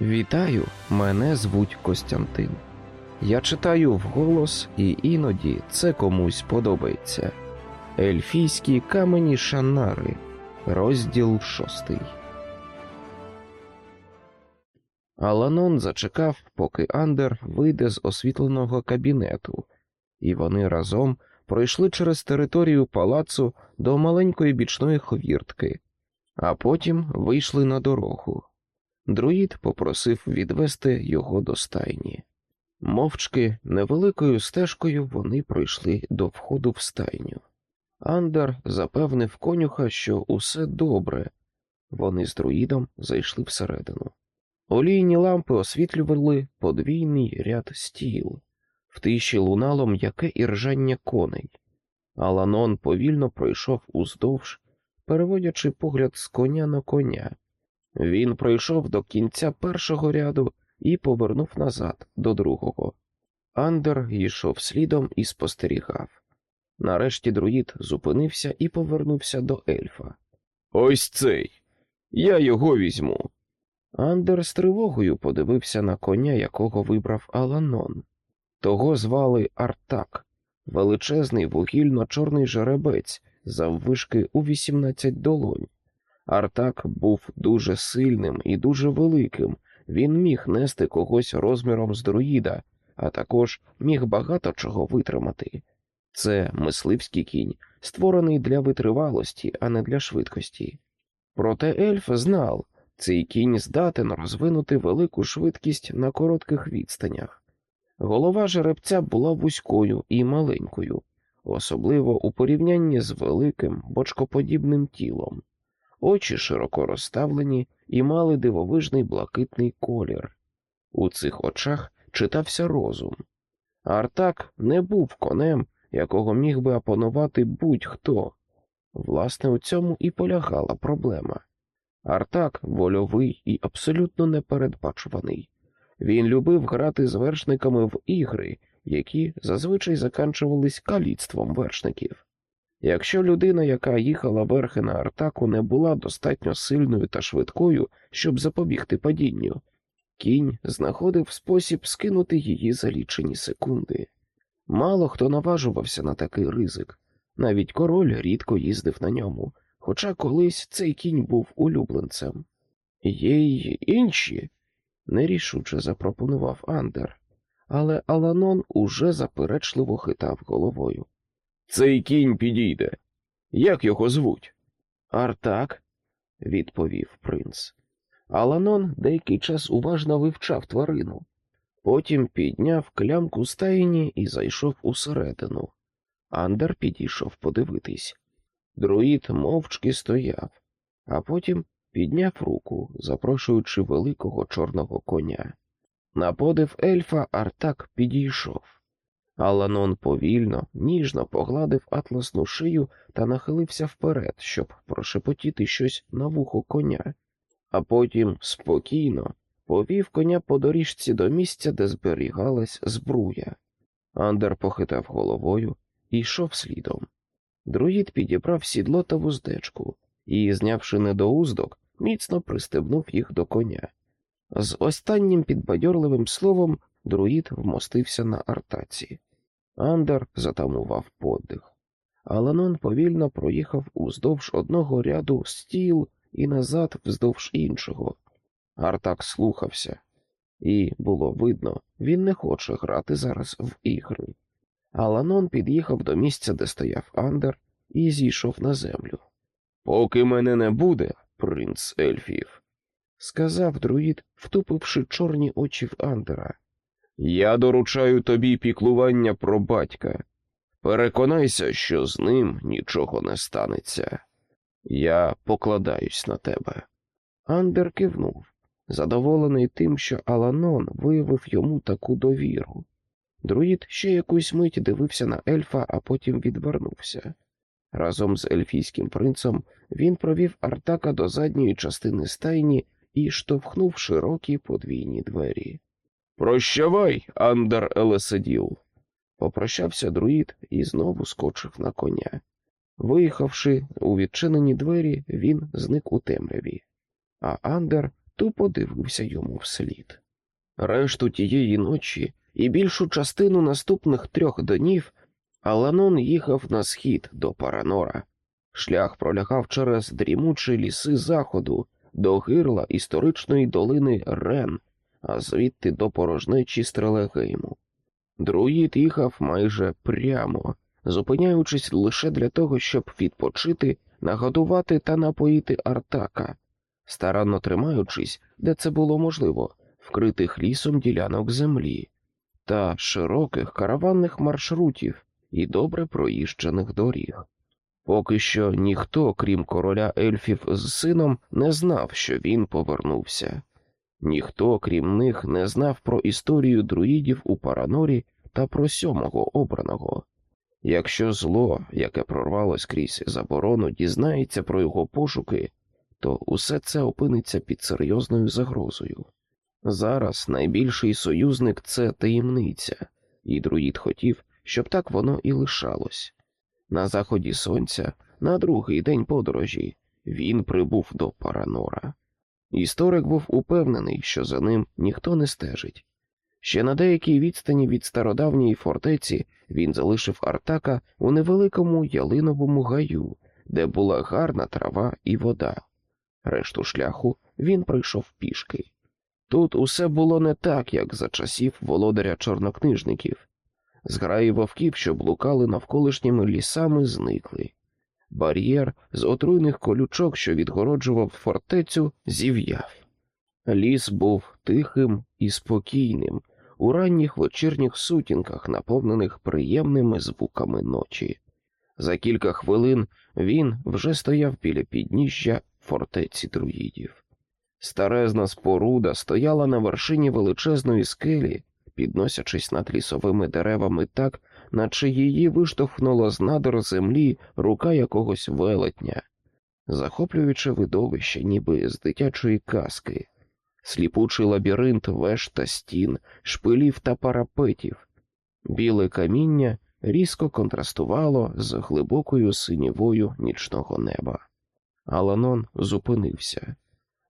Вітаю, мене звуть Костянтин. Я читаю вголос, і іноді це комусь подобається. Ельфійські камені Шанари, розділ шостий. Аланон зачекав, поки Андер вийде з освітленого кабінету, і вони разом пройшли через територію палацу до маленької бічної ховіртки, а потім вийшли на дорогу. Друїд попросив відвести його до стайні. Мовчки невеликою стежкою вони пройшли до входу в стайню. Андер запевнив конюха, що усе добре. Вони з друїдом зайшли всередину. Олійні лампи освітлювали подвійний ряд стіл, в тиші лунало м'яке іржання коней. Аланон повільно пройшов уздовж, переводячи погляд з коня на коня. Він пройшов до кінця першого ряду і повернув назад до другого. Андер йшов слідом і спостерігав. Нарешті друїд зупинився і повернувся до ельфа. Ось цей. Я його візьму. Андер з тривогою подивився на коня, якого вибрав Аланон. Того звали Артак, величезний вугільно-чорний жеребець, заввишки у 18 долонь. Артак був дуже сильним і дуже великим. Він міг нести когось розміром з друїда, а також міг багато чого витримати. Це мисливський кінь, створений для витривалості, а не для швидкості. Проте ельф знав, цей кінь здатен розвинути велику швидкість на коротких відстанях. Голова жеребця була вузькою і маленькою, особливо у порівнянні з великим бочкоподібним тілом. Очі широко розставлені і мали дивовижний блакитний колір. У цих очах читався розум. Артак не був конем, якого міг би опанувати будь-хто. Власне, у цьому і полягала проблема. Артак вольовий і абсолютно непередбачуваний. Він любив грати з вершниками в ігри, які зазвичай заканчувались каліцтвом вершників. Якщо людина, яка їхала верхи на Артаку, не була достатньо сильною та швидкою, щоб запобігти падінню, кінь знаходив спосіб скинути її за лічені секунди. Мало хто наважувався на такий ризик, навіть король рідко їздив на ньому, хоча колись цей кінь був улюбленцем. Є й інші, нерішуче запропонував Андер, але Аланон уже заперечливо хитав головою. Цей кінь підійде. Як його звуть? Артак, відповів принц. Аланон деякий час уважно вивчав тварину, потім підняв клямку стайні і зайшов усередину. Андер підійшов подивитись. Друїд мовчки стояв, а потім підняв руку, запрошуючи великого чорного коня. На подив ельфа Артак підійшов. Аланон повільно, ніжно погладив атласну шию та нахилився вперед, щоб прошепотіти щось на вухо коня, а потім спокійно повів коня по доріжці до місця, де зберігалась збруя. Андер похитав головою і йшов слідом. Друїд підібрав сідло та вуздечку і, знявши недоуздок, міцно пристебнув їх до коня. З останнім підбадьорливим словом друїд вмостився на артаці. Андер затамував подих. Аланон повільно проїхав уздовж одного ряду стіл і назад вздовж іншого. Артак слухався, і було видно, він не хоче грати зараз в ігри. Аланон під'їхав до місця, де стояв Андер, і зійшов на землю. Поки мене не буде, принц ельфів, сказав друїд, втупивши чорні очі в Андера. Я доручаю тобі піклування про батька. Переконайся, що з ним нічого не станеться. Я покладаюсь на тебе. Андер кивнув, задоволений тим, що Аланон виявив йому таку довіру. Друїд ще якусь мить дивився на ельфа, а потім відвернувся. Разом з ельфійським принцем він провів Артака до задньої частини стайні і штовхнув широкі подвійні двері. Прощавай, Андер Елеседіл. Попрощався друїд і знову скочив на коня. Виїхавши у відчинені двері, він зник у темряві, а Андер тупо дивився йому вслід. Решту тієї ночі і більшу частину наступних трьох днів Аланон їхав на схід до Паранора. Шлях пролягав через дрімучі ліси заходу до гирла історичної долини Рен, а звідти до порожнечі Стрелегейму. Друїд їхав майже прямо, зупиняючись лише для того, щоб відпочити, нагодувати та напоїти Артака, старанно тримаючись, де це було можливо, вкритих лісом ділянок землі та широких караванних маршрутів і добре проїжджених доріг. Поки що ніхто, крім короля ельфів з сином, не знав, що він повернувся. Ніхто, крім них, не знав про історію друїдів у Паранорі та про сьомого обраного. Якщо зло, яке прорвалось крізь заборону, дізнається про його пошуки, то усе це опиниться під серйозною загрозою. Зараз найбільший союзник це таємниця, і друїд хотів, щоб так воно і лишалось. На заході сонця, на другий день подорожі, він прибув до Паранора. Історик був упевнений, що за ним ніхто не стежить. Ще на деякій відстані від стародавньої фортеці він залишив Артака у невеликому ялиновому гаю, де була гарна трава і вода. Решту шляху він пройшов пішки. Тут усе було не так, як за часів володаря чорнокнижників. Зграї вовків, що блукали навколишніми лісами, зникли. Бар'єр з отруйних колючок, що відгороджував фортецю, зів'яв. Ліс був тихим і спокійним, у ранніх вечірніх сутінках, наповнених приємними звуками ночі. За кілька хвилин він вже стояв біля підніжжя фортеці друїдів. Старезна споруда стояла на вершині величезної скелі, підносячись над лісовими деревами так, наче її виштовхнула з надр землі рука якогось велетня, захоплюючи видовище, ніби з дитячої казки, сліпучий лабіринт веж та стін, шпилів та парапетів, біле каміння різко контрастувало з глибокою синівою нічного неба. Аланон зупинився.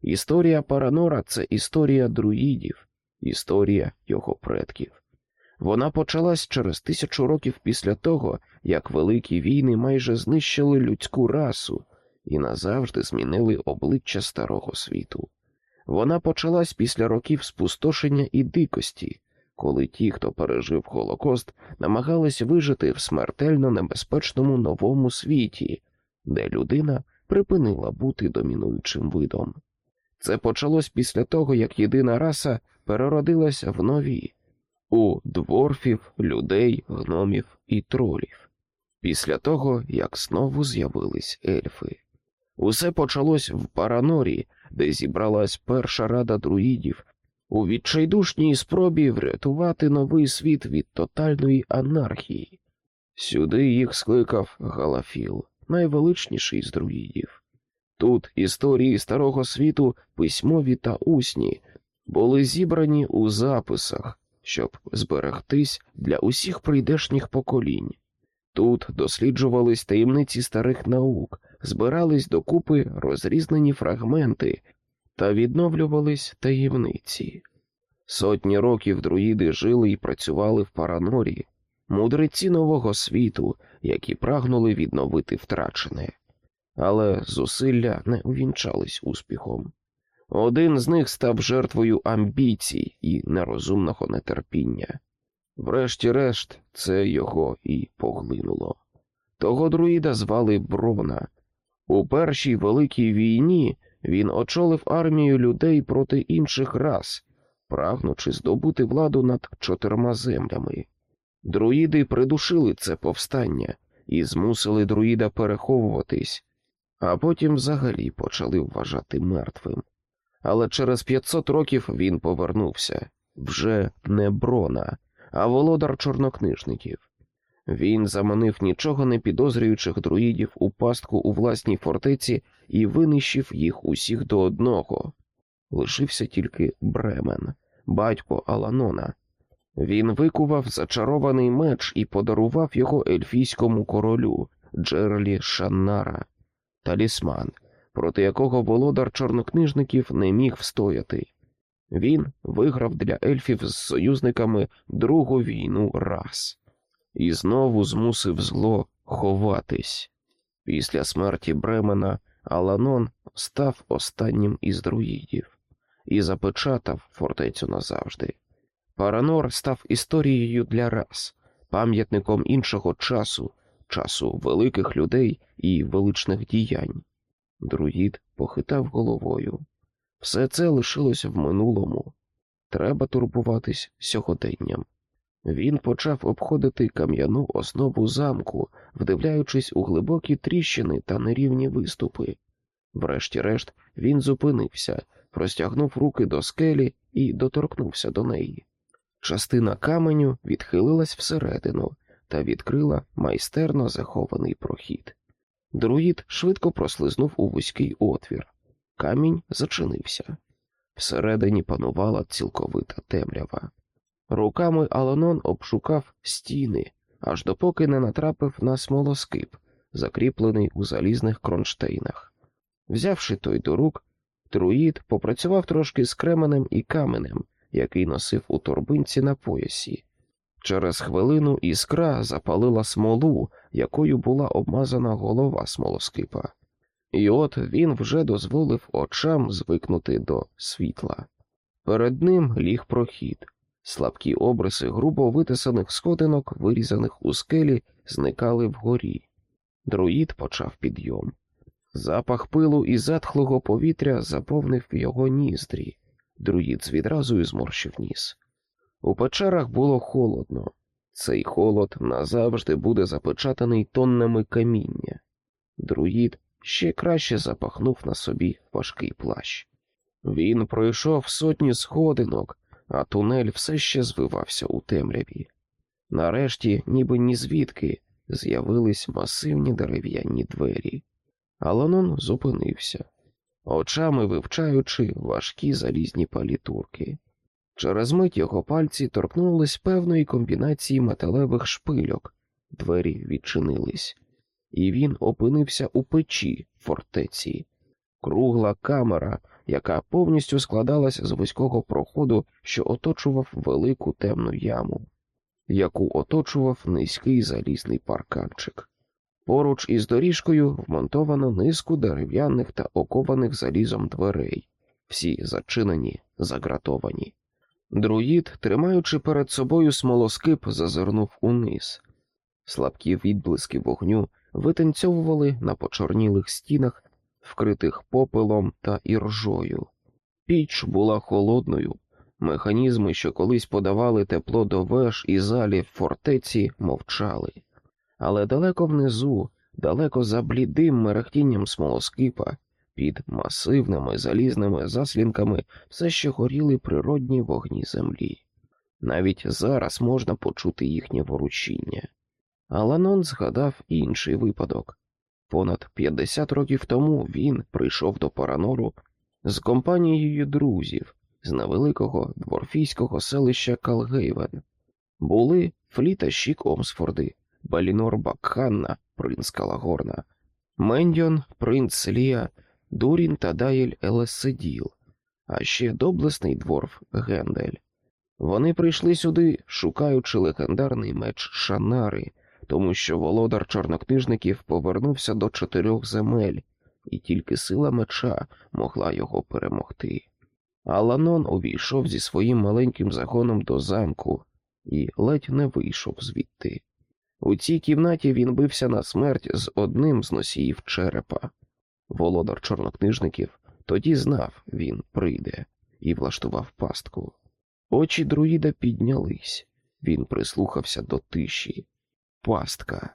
Історія Паранора це історія друїдів, історія його предків. Вона почалась через тисячу років після того, як великі війни майже знищили людську расу і назавжди змінили обличчя старого світу. Вона почалась після років спустошення і дикості, коли ті, хто пережив Голокост, намагались вижити в смертельно небезпечному новому світі, де людина припинила бути домінуючим видом. Це почалось після того, як єдина раса переродилася в нові у дворфів, людей, гномів і тролів. Після того, як знову з'явились ельфи. Усе почалось в Паранорі, де зібралась перша рада друїдів у відчайдушній спробі врятувати новий світ від тотальної анархії. Сюди їх скликав Галафіл, найвеличніший з друїдів. Тут історії старого світу, письмові та усні, були зібрані у записах, щоб зберегтись для усіх прийдешніх поколінь. Тут досліджувались таємниці старих наук, збирались докупи розрізнені фрагменти та відновлювались таємниці. Сотні років друїди жили і працювали в Паранорі, мудреці нового світу, які прагнули відновити втрачене, але зусилля не увінчались успіхом. Один з них став жертвою амбіцій і нерозумного нетерпіння. Врешті-решт, це його і поглинуло. Того друїда звали Брона. У першій великій війні він очолив армію людей проти інших рас, прагнучи здобути владу над чотирма землями. Друїди придушили це повстання і змусили друїда переховуватись, а потім взагалі почали вважати мертвим. Але через 500 років він повернувся вже не брона, а володар чорнокнижників. Він заманив нічого не підозрюючих друїдів у пастку у власній фортеці і винищив їх усіх до одного. Лишився тільки Бремен, батько Аланона. Він викував зачарований меч і подарував його ельфійському королю Джерлі Шаннара, талісман, проти якого володар чорнокнижників не міг встояти. Він виграв для ельфів з союзниками другу війну раз і знову змусив зло ховатись. Після смерті Бремена Аланон став останнім із друїдів і запечатав фортецю назавжди. Паранор став історією для рас, пам'ятником іншого часу, часу великих людей і величних діянь. Друїд похитав головою. Все це лишилося в минулому. Треба турбуватись сьогоденням. Він почав обходити кам'яну основу замку, вдивляючись у глибокі тріщини та нерівні виступи. Врешті-решт він зупинився, простягнув руки до скелі і доторкнувся до неї. Частина каменю відхилилась всередину та відкрила майстерно захований прохід. Друїд швидко прослизнув у вузький отвір. Камінь зачинився. Всередині панувала цілковита темрява. Руками Аланон обшукав стіни, аж допоки не натрапив на смолоскип, закріплений у залізних кронштейнах. Взявши той до рук, друїд попрацював трошки з кременем і каменем, який носив у торбинці на поясі. Через хвилину іскра запалила смолу, якою була обмазана голова смолоскипа. І от він вже дозволив очам звикнути до світла. Перед ним ліг прохід, слабкі обриси грубо витисаних сходинок, вирізаних у скелі, зникали вгорі. Друїд почав підйом. Запах пилу і затхлого повітря заповнив його ніздрі. Друїд відразу і зморщив ніс. У печерах було холодно. Цей холод назавжди буде запечатаний тоннами каміння. Друїд ще краще запахнув на собі важкий плащ. Він пройшов сотні сходинок, а тунель все ще звивався у темряві. Нарешті, ніби ні звідки, з'явились масивні дерев'яні двері. Аланон зупинився, очами вивчаючи важкі залізні палітурки. Через мить його пальці торкнулись певної комбінації металевих шпильок, двері відчинились, і він опинився у печі фортеці, кругла камера, яка повністю складалась з вузького проходу, що оточував велику темну яму, яку оточував низький залізний парканчик. Поруч із доріжкою вмонтовано низку дерев'яних та окованих залізом дверей, всі зачинені, загратовані. Друїд, тримаючи перед собою смолоскип, зазирнув униз. Слабкі відблиски вогню витанцьовували на почорнілих стінах, вкритих попелом та іржою. Піч була холодною, механізми, що колись подавали тепло до веж і залів фортеці, мовчали. Але далеко внизу, далеко за блідим мерехтінням смолоскипа, під масивними залізними заслінками все ще горіли природні вогні землі. Навіть зараз можна почути їхнє воручіння. Аланон згадав інший випадок. Понад 50 років тому він прийшов до Паранору з компанією друзів з невеликого дворфійського селища Калгейвен. Були Фліта Шік Омсфорди, Балінор Бакханна, принц Калагорна, Мендьон, принц Лія Дурін та Дайль Елеседіл, а ще доблесний дворф Гендель. Вони прийшли сюди, шукаючи легендарний меч Шанари, тому що володар чорнокнижників повернувся до чотирьох земель, і тільки сила меча могла його перемогти. Аланон увійшов зі своїм маленьким загоном до замку і ледь не вийшов звідти. У цій кімнаті він бився на смерть з одним з носіїв черепа. Володар чорнокнижників тоді знав, він прийде і влаштував пастку. Очі друїда піднялись, він прислухався до тиші. Пастка.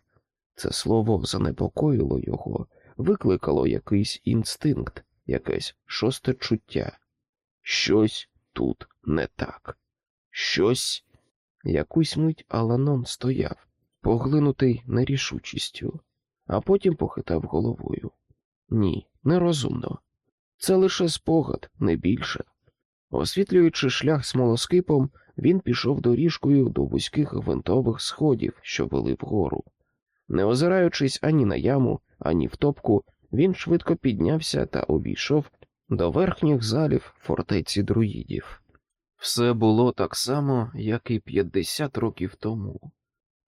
Це слово занепокоїло його, викликало якийсь інстинкт, якесь шосте чуття. Щось тут не так. Щось. Якусь мить Аланон стояв, поглинутий нерішучістю, а потім похитав головою. Ні, нерозумно. Це лише спогад, не більше. Освітлюючи шлях смолоскипом, він пішов доріжкою до вузьких гвинтових сходів, що вели вгору. Не озираючись ані на яму, ані в топку, він швидко піднявся та обійшов до верхніх залів фортеці друїдів. Все було так само, як і 50 років тому.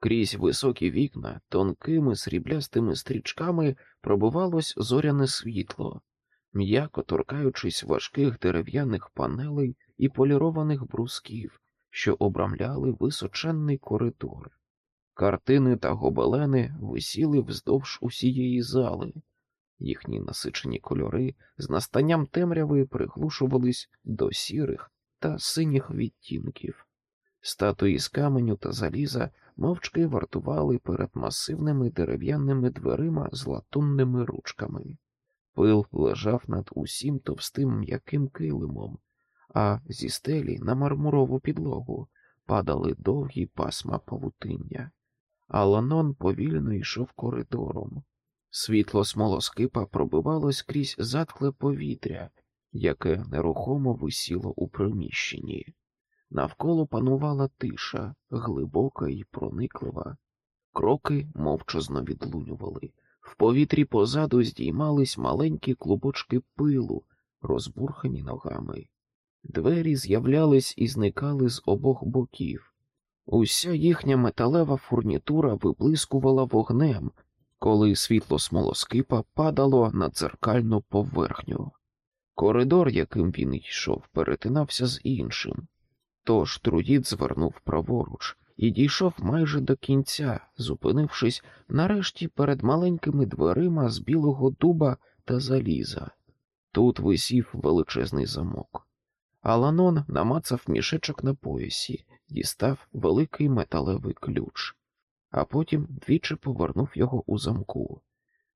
Крізь високі вікна тонкими сріблястими стрічками пробивалось зоряне світло, м'яко торкаючись важких дерев'яних панелей і полірованих брусків, що обрамляли височенний коридор. Картини та гобелени висіли вздовж усієї зали, їхні насичені кольори з настанням темряви приглушувались до сірих та синіх відтінків. Статуї з каменю та заліза мовчки вартували перед масивними дерев'яними дверима з латунними ручками. Пил лежав над усім товстим м'яким килимом, а зі стелі на мармурову підлогу падали довгі пасма павутиння. Аланон повільно йшов коридором. Світло смолоскипа пробивалось крізь затхле повітря, яке нерухомо висіло у приміщенні. Навколо панувала тиша, глибока і прониклива. Кроки мовчазно відлунювали. В повітрі позаду здіймались маленькі клубочки пилу, розбурхані ногами. Двері з'являлись і зникали з обох боків. Уся їхня металева фурнітура виблискувала вогнем, коли світло смолоскипа падало на дзеркальну поверхню. Коридор, яким він йшов, перетинався з іншим. Тож труїд звернув праворуч і дійшов майже до кінця, зупинившись нарешті перед маленькими дверима з білого дуба та заліза. Тут висів величезний замок. Аланон намацав мішечок на поясі, дістав великий металевий ключ, а потім двічі повернув його у замку.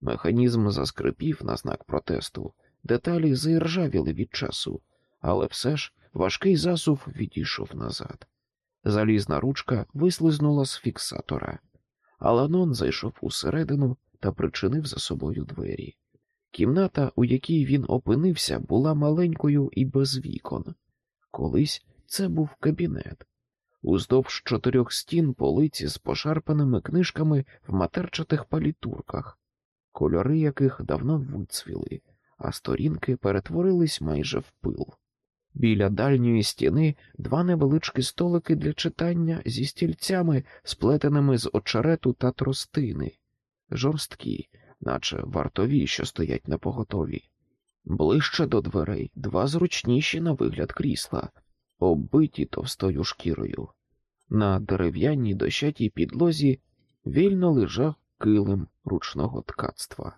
Механізм заскрипів на знак протесту, деталі заіржавіли від часу, але все ж важкий засув відійшов назад. Залізна ручка вислизнула з фіксатора. Аланон зайшов усередину та причинив за собою двері. Кімната, у якій він опинився, була маленькою і без вікон. Колись це був кабінет. Уздовж чотирьох стін полиці з пошарпаними книжками в матерчатих палітурках, кольори яких давно вицвіли, а сторінки перетворились майже в пил. Біля дальньої стіни два невеличкі столики для читання зі стільцями, сплетеними з очерету та тростини, жорсткі, наче вартові, що стоять на поготові. Ближче до дверей два зручніші на вигляд крісла, оббиті товстою шкірою. На дерев'яній дощатій підлозі вільно лежав килим ручного ткацтва.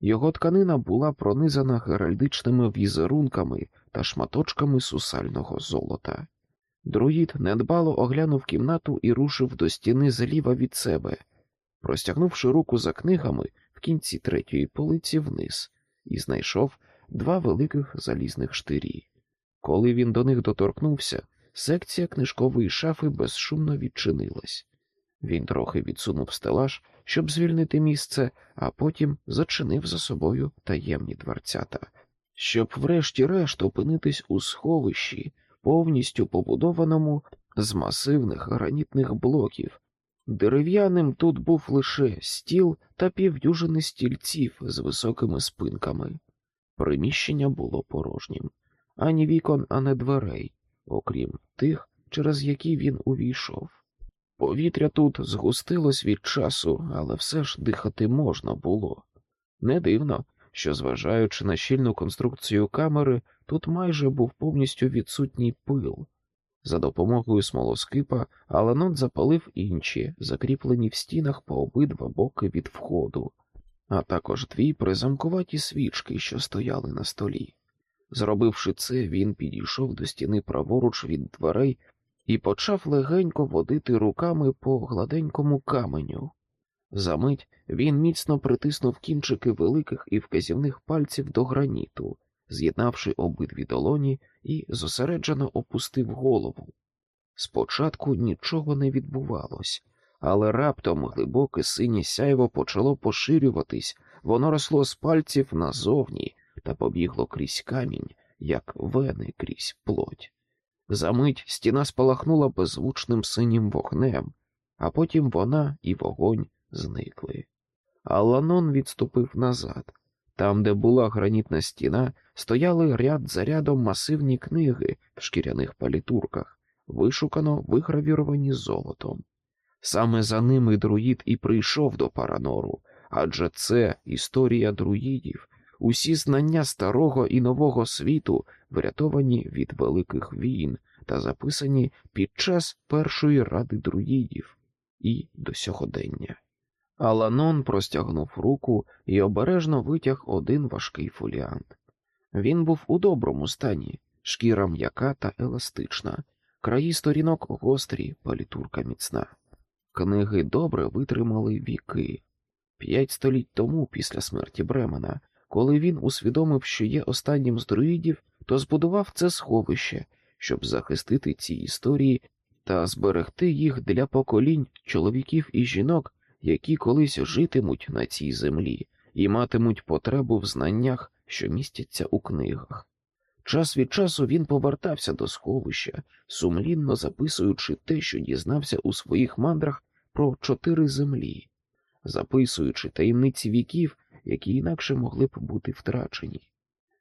Його тканина була пронизана геральдичними візерунками та шматочками сусального золота. Друїд недбало оглянув кімнату і рушив до стіни зліва від себе, простягнувши руку за книгами в кінці третьої полиці вниз, і знайшов два великих залізних штирі. Коли він до них доторкнувся, секція книжкової шафи безшумно відчинилась. Він трохи відсунув стелаж, щоб звільнити місце, а потім зачинив за собою таємні дверцята, щоб врешті-решт опинитись у сховищі, повністю побудованому з масивних гранітних блоків. Дерев'яним тут був лише стіл та півдюжини стільців з високими спинками. Приміщення було порожнім, ані вікон, ані дверей, окрім тих, через які він увійшов. Повітря тут згустилось від часу, але все ж дихати можна було. Не дивно, що, зважаючи на щільну конструкцію камери, тут майже був повністю відсутній пил. За допомогою смолоскипа Аланон запалив інші, закріплені в стінах по обидва боки від входу, а також дві призамкуваті свічки, що стояли на столі. Зробивши це, він підійшов до стіни праворуч від дверей і почав легенько водити руками по гладенькому каменю. Замить він міцно притиснув кінчики великих і вказівних пальців до граніту, з'єднавши обидві долоні і зосереджено опустив голову. Спочатку нічого не відбувалось, але раптом глибоке синє сяйво почало поширюватись, воно росло з пальців назовні та побігло крізь камінь, як вени крізь плоть. Замить стіна спалахнула беззвучним синім вогнем, а потім вона і вогонь зникли. Аланон відступив назад. Там, де була гранітна стіна, стояли ряд за рядом масивні книги в шкіряних палітурках, вишукано вигравіровані золотом. Саме за ними друїд і прийшов до Паранору, адже це історія друїдів, усі знання старого і нового світу, врятовані від великих війн та записані під час першої ради друїдів і до сьогодення. Аланон простягнув руку і обережно витяг один важкий фоліант. Він був у доброму стані, шкіра м'яка та еластична, краї сторінок гострі, палітурка міцна. Книги добре витримали віки. П'ять століть тому, після смерті Бремена, коли він усвідомив, що є останнім з друїдів, то збудував це сховище, щоб захистити ці історії та зберегти їх для поколінь чоловіків і жінок, які колись житимуть на цій землі і матимуть потребу в знаннях, що містяться у книгах. Час від часу він повертався до сховища, сумлінно записуючи те, що дізнався у своїх мандрах про чотири землі, записуючи таємниці віків, які інакше могли б бути втрачені.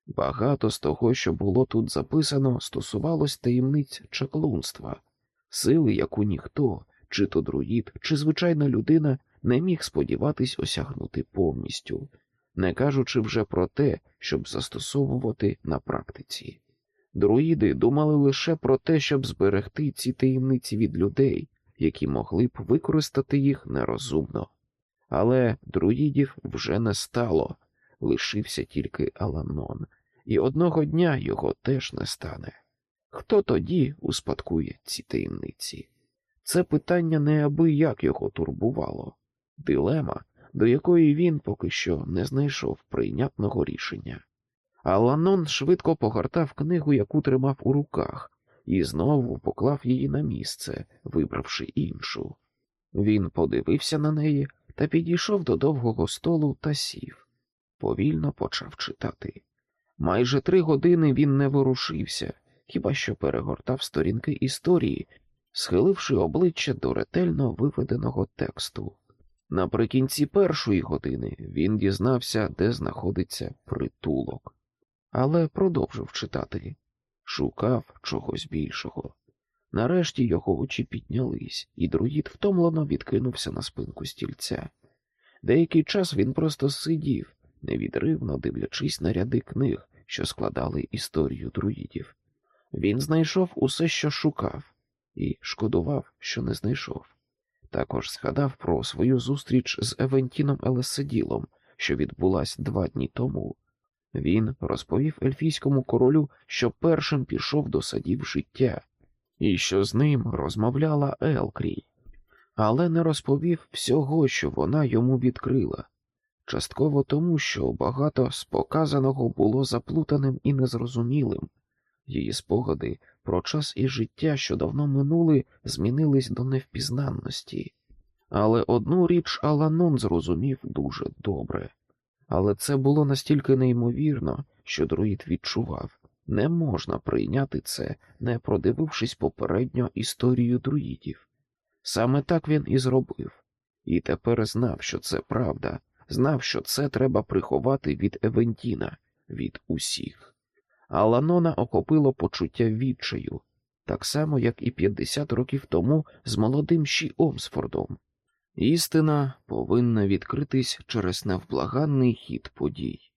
Багато з того, що було тут записано, стосувалось таємниць чаклунства, сили, яку ніхто, чи то друїд, чи звичайна людина не міг сподіватись осягнути повністю, не кажучи вже про те, щоб застосовувати на практиці. Друїди думали лише про те, щоб зберегти ці таємниці від людей, які могли б використати їх нерозумно. Але друїдів вже не стало, лишився тільки Аланон, і одного дня його теж не стане. Хто тоді успадкує ці таємниці? Це питання неабияк його турбувало, дилема, до якої він поки що не знайшов прийнятного рішення. Аланон швидко погортав книгу, яку тримав у руках, і знову поклав її на місце, вибравши іншу. Він подивився на неї та підійшов до довгого столу та сів, повільно почав читати. Майже три години він не ворушився, хіба що перегортав сторінки історії, схиливши обличчя до ретельно виведеного тексту. Наприкінці першої години він дізнався, де знаходиться притулок, але продовжив читати, шукав чогось більшого. Нарешті його очі піднялись, і друїд втомлено відкинувся на спинку стільця. Деякий час він просто сидів, невідривно дивлячись на ряди книг, що складали історію друїдів. Він знайшов усе, що шукав, і шкодував, що не знайшов. Також згадав про свою зустріч з Евентіном Елеседілом, що відбулась два дні тому. Він розповів ельфійському королю, що першим пішов до садів життя, і що з ним розмовляла Елкрій, але не розповів всього, що вона йому відкрила, частково тому, що багато з показаного було заплутаним і незрозумілим. Її спогади про час і життя, що давно минули, змінились до невпізнанності. Але одну річ Аланон зрозумів дуже добре. Але це було настільки неймовірно, що друїд відчував не можна прийняти це, не продивившись попередньо історію друїдів. Саме так він і зробив, і тепер знав, що це правда, знав, що це треба приховати від Евентіна, від усіх. Аланона охопило почуття відчаю, так само, як і 50 років тому з молодим Ші Омсфордом. Істина повинна відкритись через невблаганний хід подій,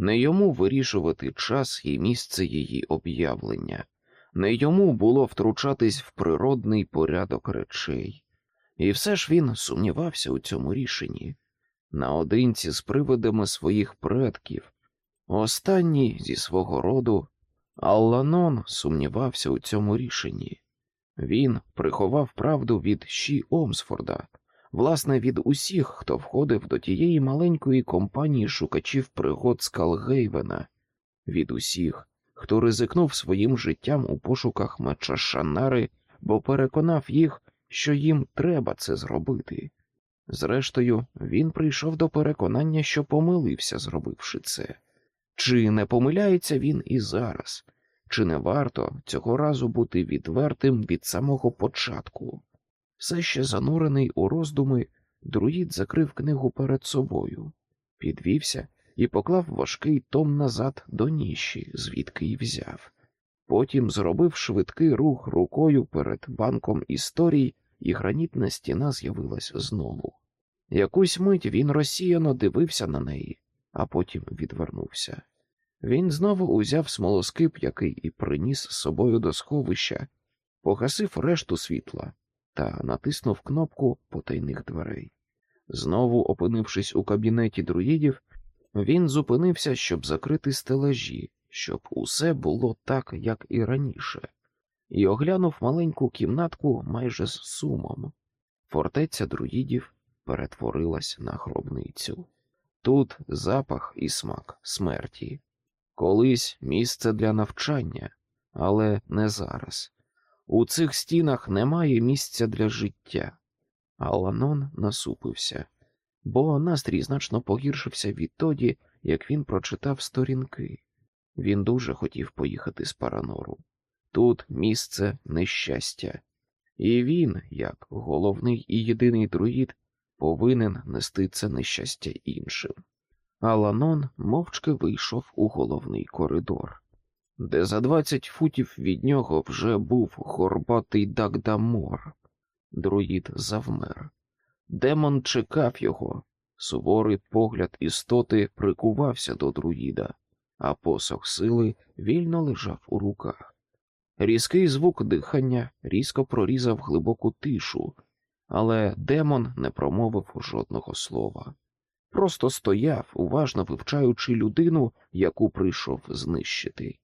не йому вирішувати час і місце її об'явлення, не йому було втручатись в природний порядок речей, і все ж він сумнівався у цьому рішенні наодинці з привидами своїх предків. Останній зі свого роду Алланон сумнівався у цьому рішенні. Він приховав правду від Ші Омсфорда, власне, від усіх, хто входив до тієї маленької компанії шукачів пригод Скалгейвена, від усіх, хто ризикнув своїм життям у пошуках меча Шанари, бо переконав їх, що їм треба це зробити. Зрештою, він прийшов до переконання, що помилився, зробивши це. Чи не помиляється він і зараз, чи не варто цього разу бути відвертим від самого початку? Все ще занурений у роздуми, друїд закрив книгу перед собою, підвівся і поклав важкий том назад до ніші, звідки й взяв. Потім зробив швидкий рух рукою перед банком історій, і гранітна стіна з'явилась знову. Якусь мить він розсіяно дивився на неї, а потім відвернувся. Він знову узяв смолоскип, який і приніс з собою до сховища, погасив решту світла та натиснув кнопку потайних дверей. Знову опинившись у кабінеті друїдів, він зупинився, щоб закрити стелажі, щоб усе було так, як і раніше, і оглянув маленьку кімнатку майже з сумом. Фортеця друїдів перетворилась на гробницю. Тут запах і смак смерті, колись місце для навчання, але не зараз. У цих стінах немає місця для життя. Аланон насупився, бо настрій значно погіршився відтоді, як він прочитав сторінки. Він дуже хотів поїхати з Паранору. Тут місце нещастя, і він, як головний і єдиний друїд, повинен нести це нещастя іншим. Аланон мовчки вийшов у головний коридор, де за двадцять футів від нього вже був горбатий Дагдамор. Друїд завмер. Демон чекав його. Суворий погляд істоти прикувався до друїда, а посох сили вільно лежав у руках. Різкий звук дихання різко прорізав глибоку тишу, але демон не промовив жодного слова. Просто стояв, уважно вивчаючи людину, яку прийшов знищити.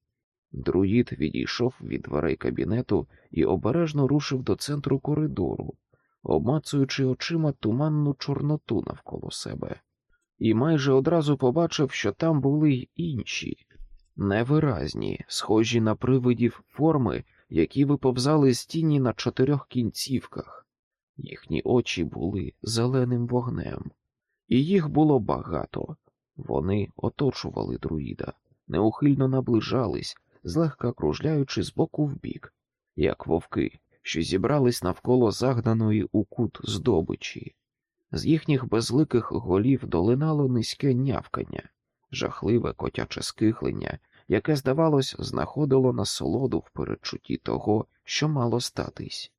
Друїд відійшов від дверей кабінету і обережно рушив до центру коридору, обмацуючи очима туманну чорноту навколо себе, і майже одразу побачив, що там були й інші, невиразні, схожі на привидів форми, які виповзали з тіні на чотирьох кінцівках. Їхні очі були зеленим вогнем, і їх було багато. Вони оточували друїда, неухильно наближались, злегка кружляючи з боку в бік, як вовки, що зібрались навколо загнаної у кут здобичі. З їхніх безликих голів долинало низьке нявкання, жахливе котяче скихлення, яке, здавалось, знаходило насолоду в передчутті того, що мало статись.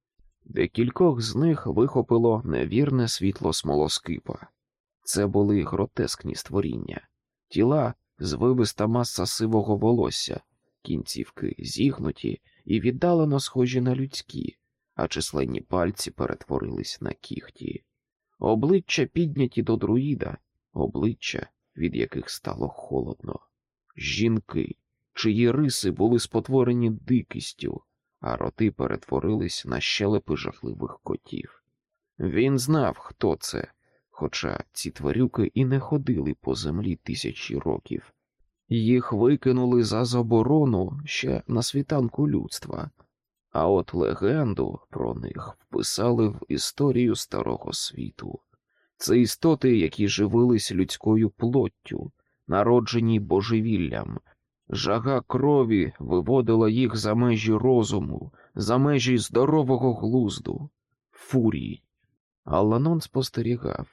Декількох з них вихопило невірне світло смолоскипа. Це були гротескні створіння, тіла звивиста маса сивого волосся, кінцівки зігнуті і віддалено схожі на людські, а численні пальці перетворились на кіхті, обличчя підняті до друїда, обличчя, від яких стало холодно, жінки, чиї риси були спотворені дикістю, а роти перетворились на щелепи жахливих котів. Він знав, хто це, хоча ці тварюки і не ходили по землі тисячі років. Їх викинули за заборону ще на світанку людства, а от легенду про них вписали в історію старого світу. Це істоти, які живились людською плоттю, народжені божевіллям. Жага крові виводила їх за межі розуму, за межі здорового глузду, фурії. Алланон спостерігав,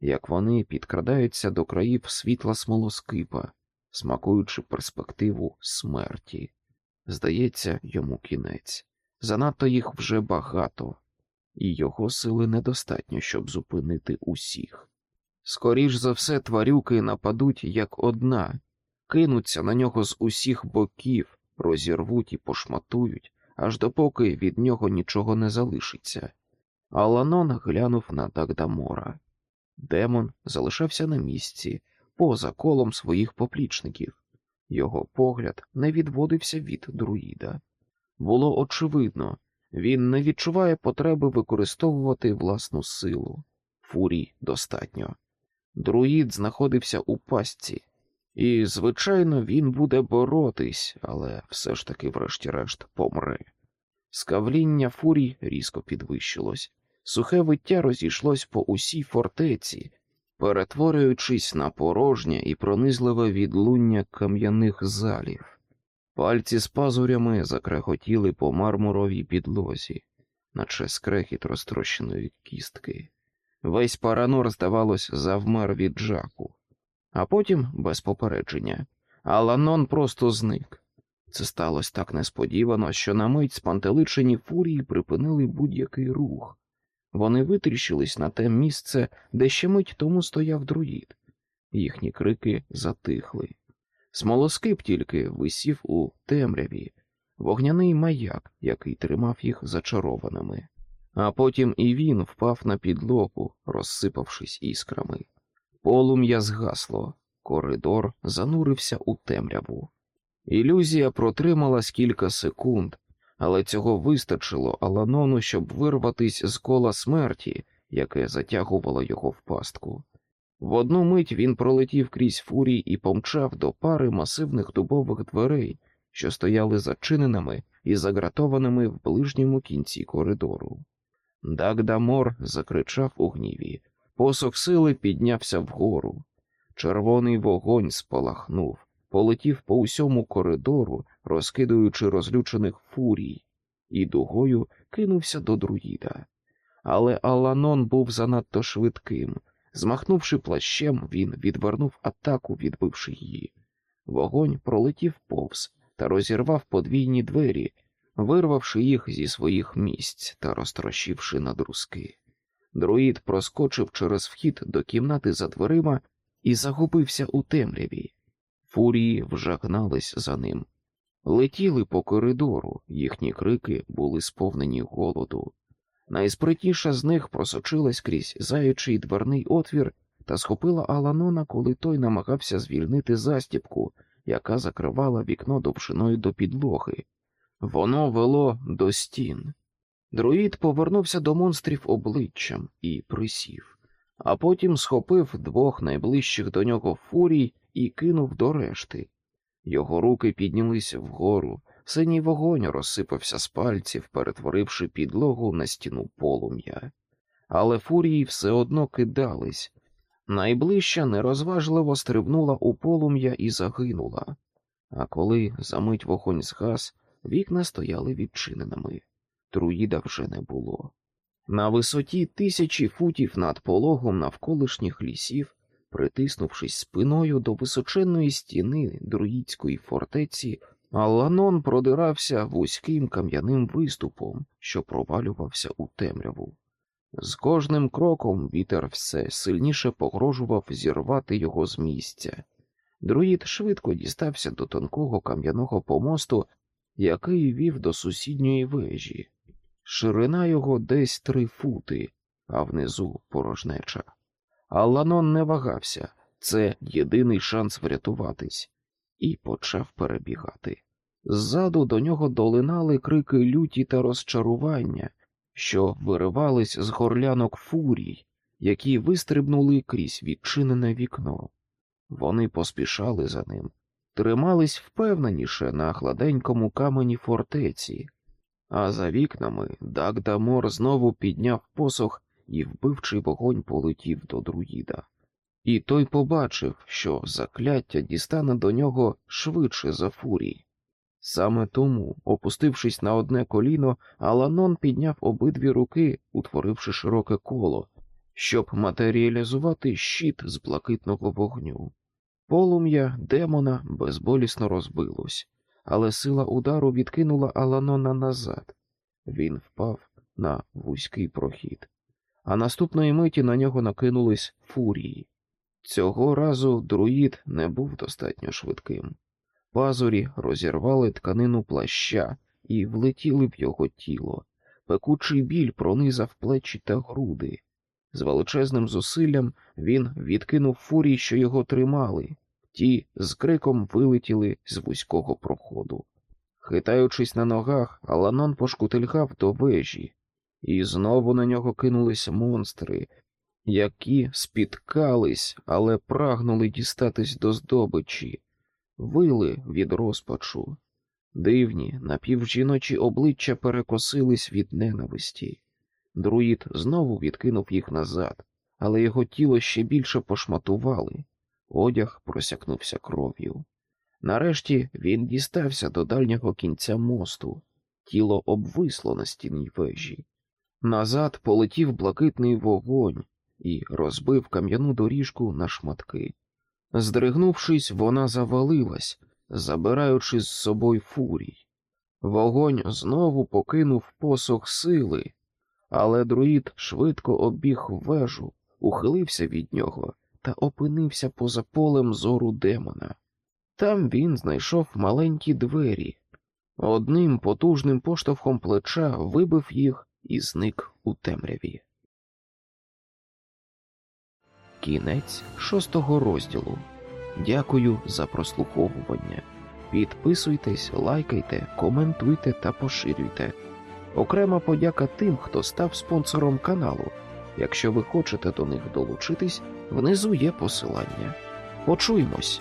як вони підкрадаються до країв світла смолоскипа, смакуючи перспективу смерті. Здається, йому кінець. Занадто їх вже багато, і його сили недостатньо, щоб зупинити усіх. Скоріш за все, тварюки нападуть як одна, кинуться на нього з усіх боків, розірвуть і пошматують, аж допоки від нього нічого не залишиться. Аланон глянув на Дагдамора. Демон залишався на місці, поза колом своїх поплічників. Його погляд не відводився від друїда. Було очевидно, він не відчуває потреби використовувати власну силу. Фурій достатньо. Друїд знаходився у пастці, і, звичайно, він буде боротись, але все ж таки, врешті-решт, помре. Скавління фурій різко підвищилось, сухе виття розійшлось по усій фортеці, перетворюючись на порожнє і пронизливе відлуння кам'яних залів. Пальці з пазурями закрехотіли по мармуровій підлозі, наче скрехіт розтрощеної кістки. Весь паранор, здавалось, завмер від жаку. а потім без попередження. Аланон просто зник. Це сталося так несподівано, що на мить спантеличені фурії припинили будь-який рух. Вони витріщились на те місце, де ще мить тому стояв друїд. Їхні крики затихли. Смолоскип тільки висів у темряві, вогняний маяк, який тримав їх зачарованими. А потім і він впав на підлогу, розсипавшись іскрами. Полум'я згасло, коридор занурився у темряву. Ілюзія протрималась кілька секунд, але цього вистачило Аланону, щоб вирватись з кола смерті, яке затягувало його в пастку. В одну мить він пролетів крізь фурій і помчав до пари масивних дубових дверей, що стояли зачиненими і загратованими в ближньому кінці коридору. Дагдамор закричав у гніві, посох сили піднявся вгору. Червоний вогонь спалахнув, полетів по усьому коридору, розкидуючи розлючених фурій, і дугою кинувся до друїда. Але Аланон був занадто швидким. Змахнувши плащем, він відвернув атаку, відбивши її. Вогонь пролетів повз та розірвав подвійні двері, вирвавши їх зі своїх місць та розтрощивши на друзки. Друїд проскочив через вхід до кімнати за дверима і загубився у темряві. Фурії вже гнались за ним. Летіли по коридору, їхні крики були сповнені голоду. Найспритніша з них просочилась крізь заючий дверний отвір та схопила Аланона, коли той намагався звільнити застіпку, яка закривала вікно довшиною до підлоги. Воно вело до стін. Друїд повернувся до монстрів обличчям і присів, а потім схопив двох найближчих до нього фурій і кинув до решти. Його руки піднялися вгору, синій вогонь розсипався з пальців, перетворивши підлогу на стіну полум'я. Але фурії все одно кидались. Найближча нерозважливо стрибнула у полум'я і загинула. А коли за мить вогонь згас, вікна стояли відчиненими. Труїда вже не було. На висоті тисячі футів над пологом навколишніх лісів Притиснувшись спиною до височенної стіни друїдської фортеці, Аланон продирався вузьким кам'яним виступом, що провалювався у темряву. З кожним кроком вітер все сильніше погрожував зірвати його з місця. Друїд швидко дістався до тонкого кам'яного помосту, який вів до сусідньої вежі. Ширина його десь три фути, а внизу порожнеча. Алланон не вагався, це єдиний шанс врятуватись, і почав перебігати. Ззаду до нього долинали крики люті та розчарування, що виривались з горлянок фурій, які вистрибнули крізь відчинене вікно. Вони поспішали за ним, тримались впевненіше на гладенькому камені фортеці, а за вікнами Дагдамор знову підняв посох і вбивчий вогонь полетів до друїда. І той побачив, що закляття дістане до нього швидше за фурій. Саме тому, опустившись на одне коліно, Аланон підняв обидві руки, утворивши широке коло, щоб матеріалізувати щит з блакитного вогню. Полум'я демона безболісно розбилось, але сила удару відкинула Аланона назад. Він впав на вузький прохід а наступної миті на нього накинулись фурії. Цього разу друїд не був достатньо швидким. Пазурі розірвали тканину плаща і влетіли в його тіло. Пекучий біль пронизав плечі та груди. З величезним зусиллям він відкинув фурій, що його тримали, ті з криком вилетіли з вузького проходу. Хитаючись на ногах, Аланон пошкутильгав до вежі, і знову на нього кинулись монстри, які спіткались, але прагнули дістатись до здобичі, вили від розпачу. Дивні, напівжіночі обличчя перекосились від ненависті. Друїд знову відкинув їх назад, але його тіло ще більше пошматували, одяг просякнувся кров'ю. Нарешті він дістався до дальнього кінця мосту, тіло обвисло на стіні вежі. Назад полетів блакитний вогонь і розбив кам'яну доріжку на шматки. Здригнувшись, вона завалилась, забираючи з собою фурій. Вогонь знову покинув посох сили, але друїд швидко обіг вежу, ухилився від нього та опинився поза полем зору демона. Там він знайшов маленькі двері, одним потужним поштовхом плеча вибив їх і зник у темряві. Кінець шостого розділу. Дякую за прослуховування. Підписуйтесь, лайкайте, коментуйте та поширюйте. Окрема подяка тим, хто став спонсором каналу. Якщо ви хочете до них долучитись, внизу є посилання. Почуємось!